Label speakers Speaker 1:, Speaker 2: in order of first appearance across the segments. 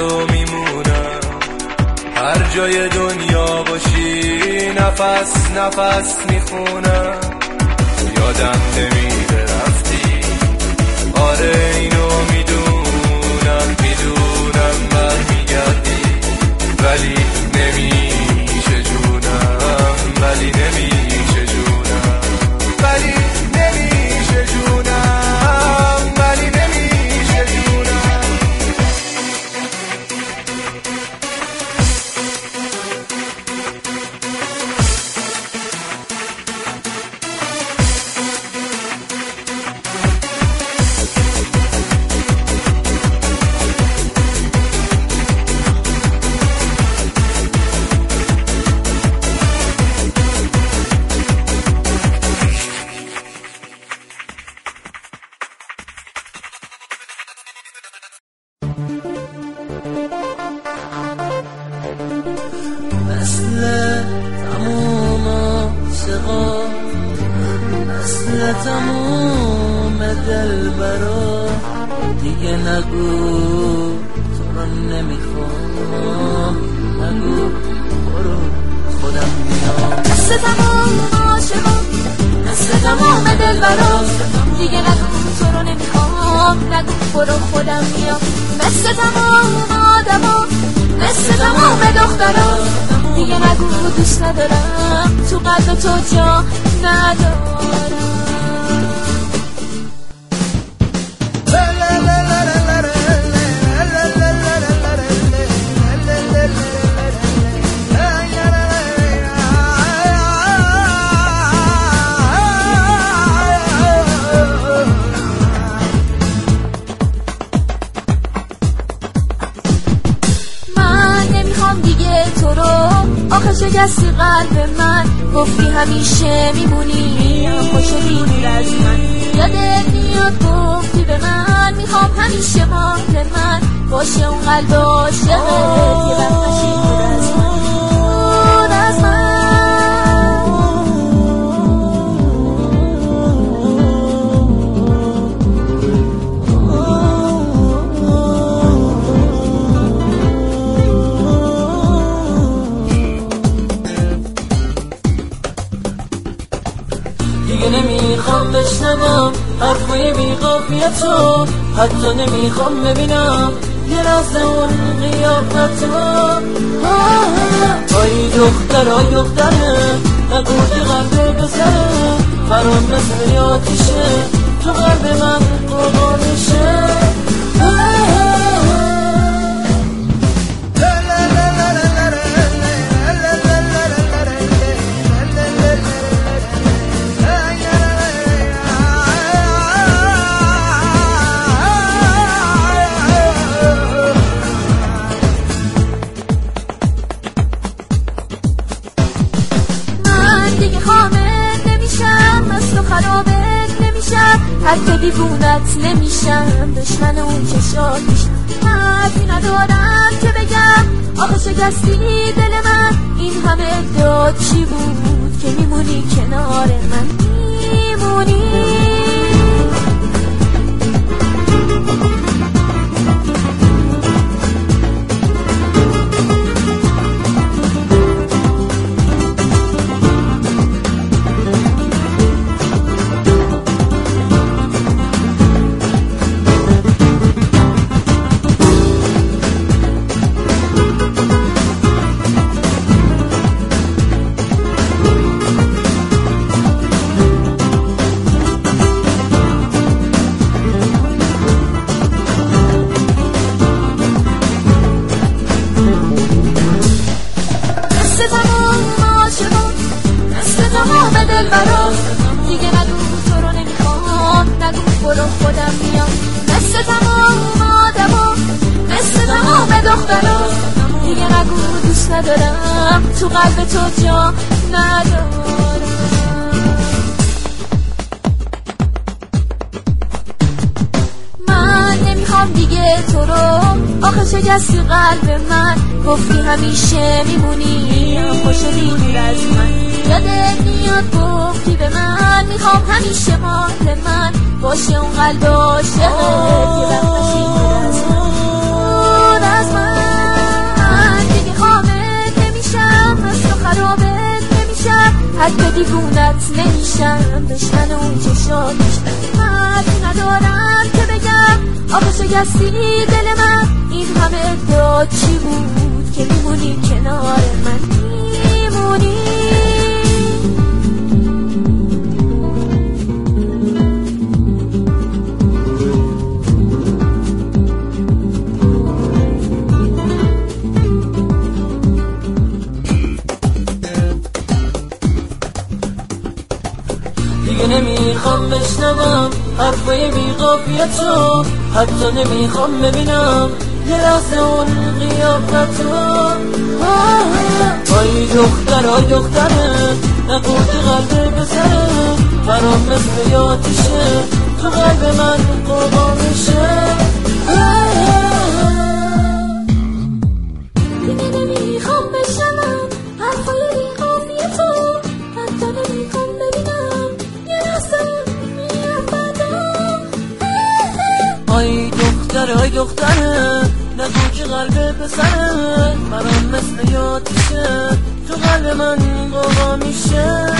Speaker 1: تو میمونم هر جای دنیا باشی نفس نفس می‌خونم یادم نمیره رفتی. آره اینو می‌دونم می‌دونم برمیگردی. ولی نمیشه
Speaker 2: تموم دلبرا دیگه نگو تو رو نمی‌خوام. نگو برو خودم میام.
Speaker 3: مثل تمام عاشقا مثل تمام دلبرا دیگه نگو تو رو نمی‌خوام. نگو برو خودم میام. مثل تمام آدما مثل تمام دخترا. دیگه نگو دوست ندارم. تو قلب تو جا ندارم. گفتی همیشه میمونی. خوش دور از من. یادت میاد گفتی به من. می‌خوام همیشه مال من. باشه اون قلب عاشقت یه وقتشی
Speaker 2: نمی‌خوام بشنوم حرفای بیقافیه تو حتی نمی‌خوام ببینم. یه لحظه اون قیافتو آی دختر آی دختره نگو که قلب بزره برام مثل آتیشه تو قلب من قربانشه.
Speaker 3: که دیوونت نمیشم دشمن اون چشات میشم. حرفی ندارم که بگم آخه شکستی دل من. این همه داد چی بود که میمونی کنار من؟ میمونی؟ دخترا دیگه نگو دوست ندارم. تو قلب تو جا ندارم. من دیگه تو رو. آخه شکستی قلب من؟ گفتی همیشه میمونی. خوش دور از من. یادت میاد گفتی به من می‌خوام همیشه مال من. باشه اون قلب عاشقت. یه وقتشی حتی دیوونت نمیشم دشمن اون چشات حرفی ندارم که بگم آخه شگستی دل من. این همه داد چی بود که میمونی کنار من؟
Speaker 1: نمی‌خوام بشنوم حرفای بیقافیتو حتی نمی‌خوام ببینم یه لحظه اون قیافتو آی دختر آی دختره نبودی قلب بزره برام مثل یادشه تو قلب من قربان میشه دختره آی دختره نگو که قلب پسره. برام مثل یادشه تو قلب من قوا میشه.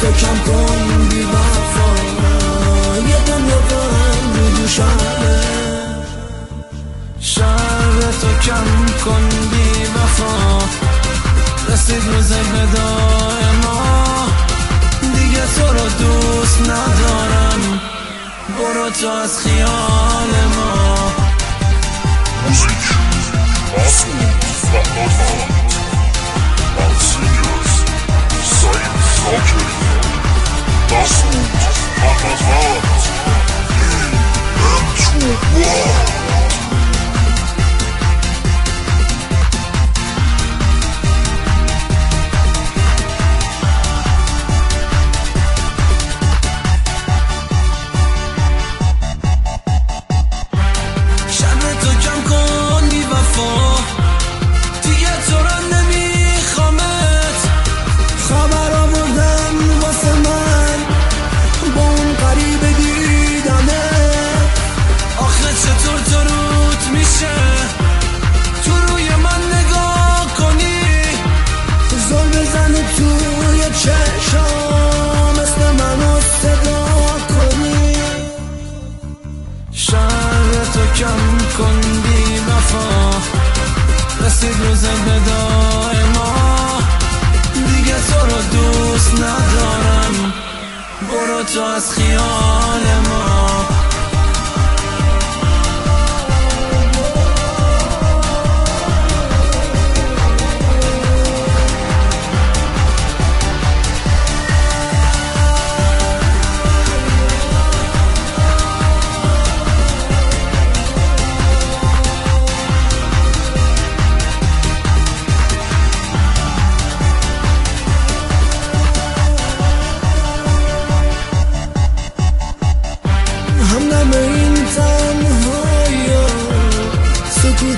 Speaker 1: تو کم کن بی وفا یه دنیا کن رو دوشمه شهر تو کم کن بی وفا. رسید روز بدای ما. دیگه تو رو دوست ندارم. برو تو از خیال ما. رسید روز بدای ما. دیگه تو رو دوست ندارم. برو تو از خیال ما.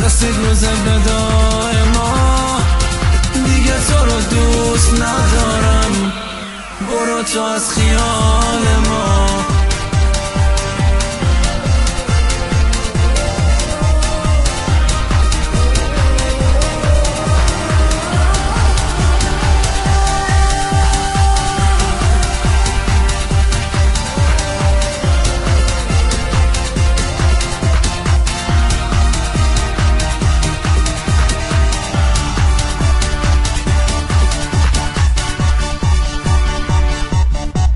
Speaker 1: رسید روز بدای ما. دیگه تو رو دوست ندارم. برو تو از خیال